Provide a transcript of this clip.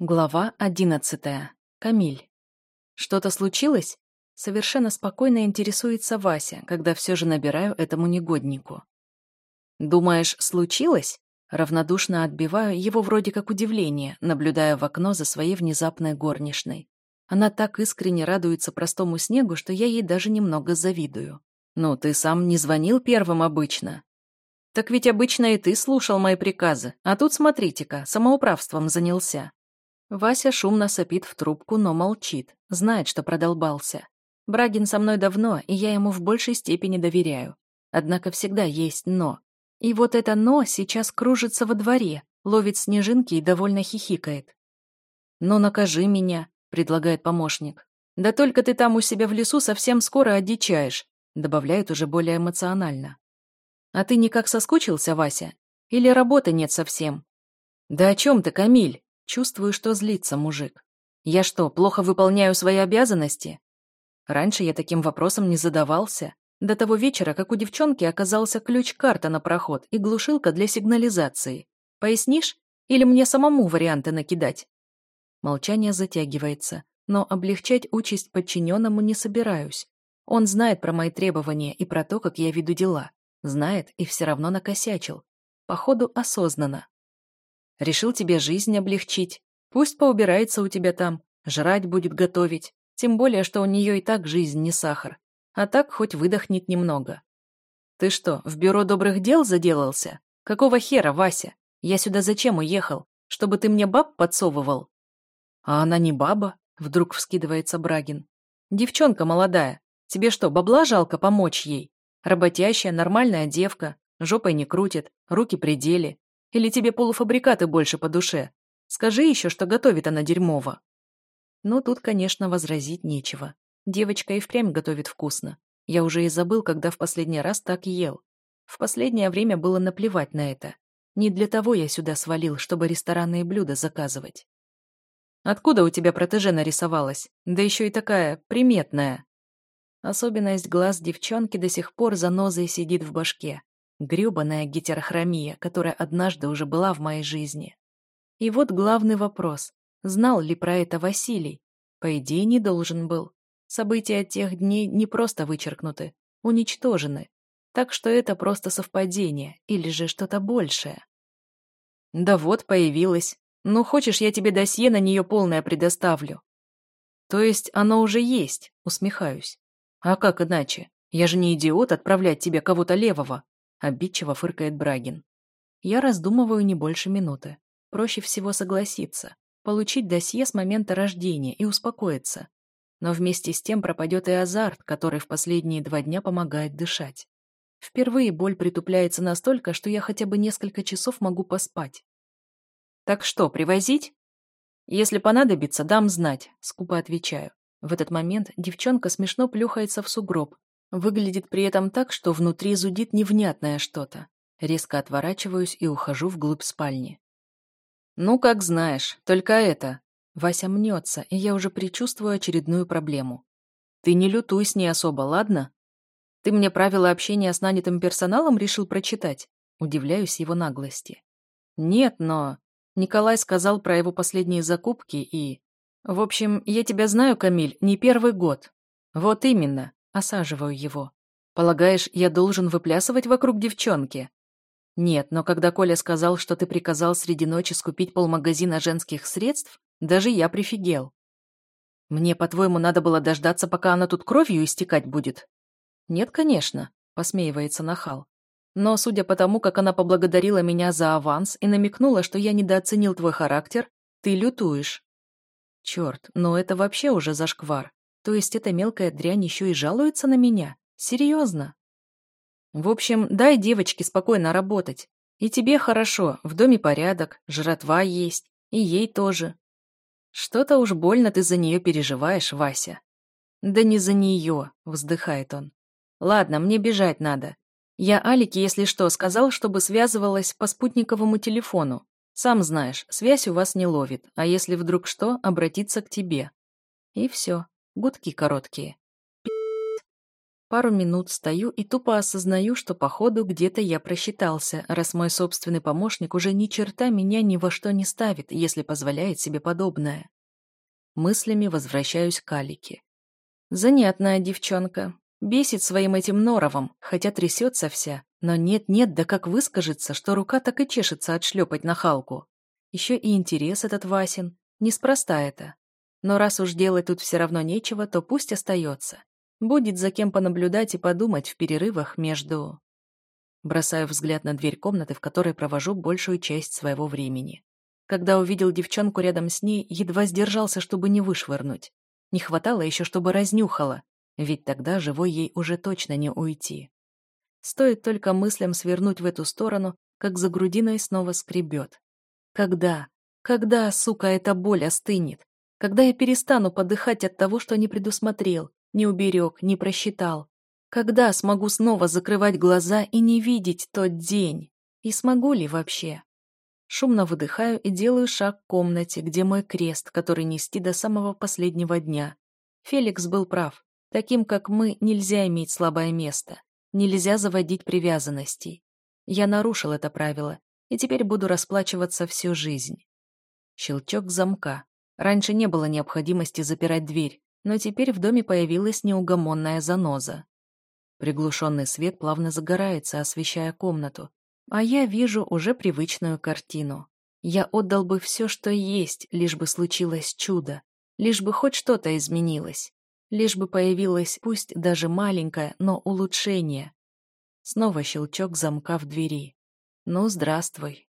Глава одиннадцатая. Камиль. Что-то случилось? Совершенно спокойно интересуется Вася, когда все же набираю этому негоднику. Думаешь, случилось? Равнодушно отбиваю его вроде как удивление, наблюдая в окно за своей внезапной горничной. Она так искренне радуется простому снегу, что я ей даже немного завидую. Ну, ты сам не звонил первым обычно. Так ведь обычно и ты слушал мои приказы, а тут смотрите-ка, самоуправством занялся. Вася шумно сопит в трубку, но молчит, знает, что продолбался. Брагин со мной давно, и я ему в большей степени доверяю. Однако всегда есть «но». И вот это «но» сейчас кружится во дворе, ловит снежинки и довольно хихикает. «Ну, накажи меня», — предлагает помощник. «Да только ты там у себя в лесу совсем скоро одичаешь», — добавляет уже более эмоционально. «А ты никак соскучился, Вася? Или работы нет совсем?» «Да о чем ты, Камиль?» Чувствую, что злится мужик. Я что, плохо выполняю свои обязанности? Раньше я таким вопросом не задавался. До того вечера, как у девчонки оказался ключ-карта на проход и глушилка для сигнализации. Пояснишь? Или мне самому варианты накидать? Молчание затягивается, но облегчать участь подчиненному не собираюсь. Он знает про мои требования и про то, как я веду дела. Знает и все равно накосячил. Походу, осознанно. Решил тебе жизнь облегчить. Пусть поубирается у тебя там, жрать будет готовить. Тем более, что у нее и так жизнь не сахар. А так хоть выдохнет немного. Ты что, в бюро добрых дел заделался? Какого хера, Вася? Я сюда зачем уехал? Чтобы ты мне баб подсовывал? А она не баба, вдруг вскидывается Брагин. Девчонка молодая. Тебе что, бабла жалко помочь ей? Работящая, нормальная девка, жопой не крутит, руки при деле. Или тебе полуфабрикаты больше по душе? Скажи еще, что готовит она дерьмово». Ну, тут, конечно, возразить нечего. Девочка и впрямь готовит вкусно. Я уже и забыл, когда в последний раз так ел. В последнее время было наплевать на это. Не для того я сюда свалил, чтобы ресторанные блюда заказывать. Откуда у тебя протеже нарисовалась? Да еще и такая приметная. Особенность глаз девчонки до сих пор занозой сидит в башке. Грёбаная гетерохромия, которая однажды уже была в моей жизни. И вот главный вопрос. Знал ли про это Василий? По идее, не должен был. События тех дней не просто вычеркнуты, уничтожены. Так что это просто совпадение, или же что-то большее. Да вот, появилось. Ну, хочешь, я тебе досье на нее полное предоставлю? То есть оно уже есть, усмехаюсь. А как иначе? Я же не идиот отправлять тебе кого-то левого. Обидчиво фыркает Брагин. Я раздумываю не больше минуты. Проще всего согласиться, получить досье с момента рождения и успокоиться. Но вместе с тем пропадет и азарт, который в последние два дня помогает дышать. Впервые боль притупляется настолько, что я хотя бы несколько часов могу поспать. «Так что, привозить?» «Если понадобится, дам знать», — скупо отвечаю. В этот момент девчонка смешно плюхается в сугроб, Выглядит при этом так, что внутри зудит невнятное что-то. Резко отворачиваюсь и ухожу вглубь спальни. «Ну, как знаешь, только это...» Вася мнется, и я уже предчувствую очередную проблему. «Ты не лютуй с ней особо, ладно? Ты мне правила общения с нанятым персоналом решил прочитать?» Удивляюсь его наглости. «Нет, но...» Николай сказал про его последние закупки и... В общем, я тебя знаю, Камиль, не первый год. Вот именно. Осаживаю его. Полагаешь, я должен выплясывать вокруг девчонки? Нет, но когда Коля сказал, что ты приказал среди ночи скупить полмагазина женских средств, даже я прифигел. Мне, по-твоему, надо было дождаться, пока она тут кровью истекать будет? Нет, конечно, посмеивается нахал. Но, судя по тому, как она поблагодарила меня за аванс и намекнула, что я недооценил твой характер, ты лютуешь. Черт, ну это вообще уже зашквар. То есть эта мелкая дрянь еще и жалуется на меня? Серьезно? В общем, дай девочке спокойно работать. И тебе хорошо, в доме порядок, жратва есть, и ей тоже. Что-то уж больно ты за нее переживаешь, Вася. Да не за нее, вздыхает он. Ладно, мне бежать надо. Я Алике, если что, сказал, чтобы связывалась по спутниковому телефону. Сам знаешь, связь у вас не ловит, а если вдруг что, обратиться к тебе. И все. Гудки короткие. Пару минут стою и тупо осознаю, что, походу, где-то я просчитался, раз мой собственный помощник уже ни черта меня ни во что не ставит, если позволяет себе подобное. Мыслями возвращаюсь к Алике. Занятная девчонка. Бесит своим этим норовом, хотя трясется вся, но нет-нет, да как выскажется, что рука так и чешется отшлепать на Халку. Еще и интерес этот Васин. Неспроста это. Но раз уж делать тут все равно нечего, то пусть остается. Будет за кем понаблюдать и подумать в перерывах между... Бросаю взгляд на дверь комнаты, в которой провожу большую часть своего времени. Когда увидел девчонку рядом с ней, едва сдержался, чтобы не вышвырнуть. Не хватало еще, чтобы разнюхала, ведь тогда живой ей уже точно не уйти. Стоит только мыслям свернуть в эту сторону, как за грудиной снова скребет. Когда? Когда, сука, эта боль остынет? Когда я перестану подыхать от того, что не предусмотрел, не уберег, не просчитал. Когда смогу снова закрывать глаза и не видеть тот день? И смогу ли вообще? Шумно выдыхаю и делаю шаг к комнате, где мой крест, который нести до самого последнего дня. Феликс был прав. Таким, как мы, нельзя иметь слабое место. Нельзя заводить привязанностей. Я нарушил это правило, и теперь буду расплачиваться всю жизнь. Щелчок замка. Раньше не было необходимости запирать дверь, но теперь в доме появилась неугомонная заноза. Приглушенный свет плавно загорается, освещая комнату, а я вижу уже привычную картину. Я отдал бы все, что есть, лишь бы случилось чудо, лишь бы хоть что-то изменилось, лишь бы появилось, пусть даже маленькое, но улучшение. Снова щелчок замка в двери. Ну, здравствуй.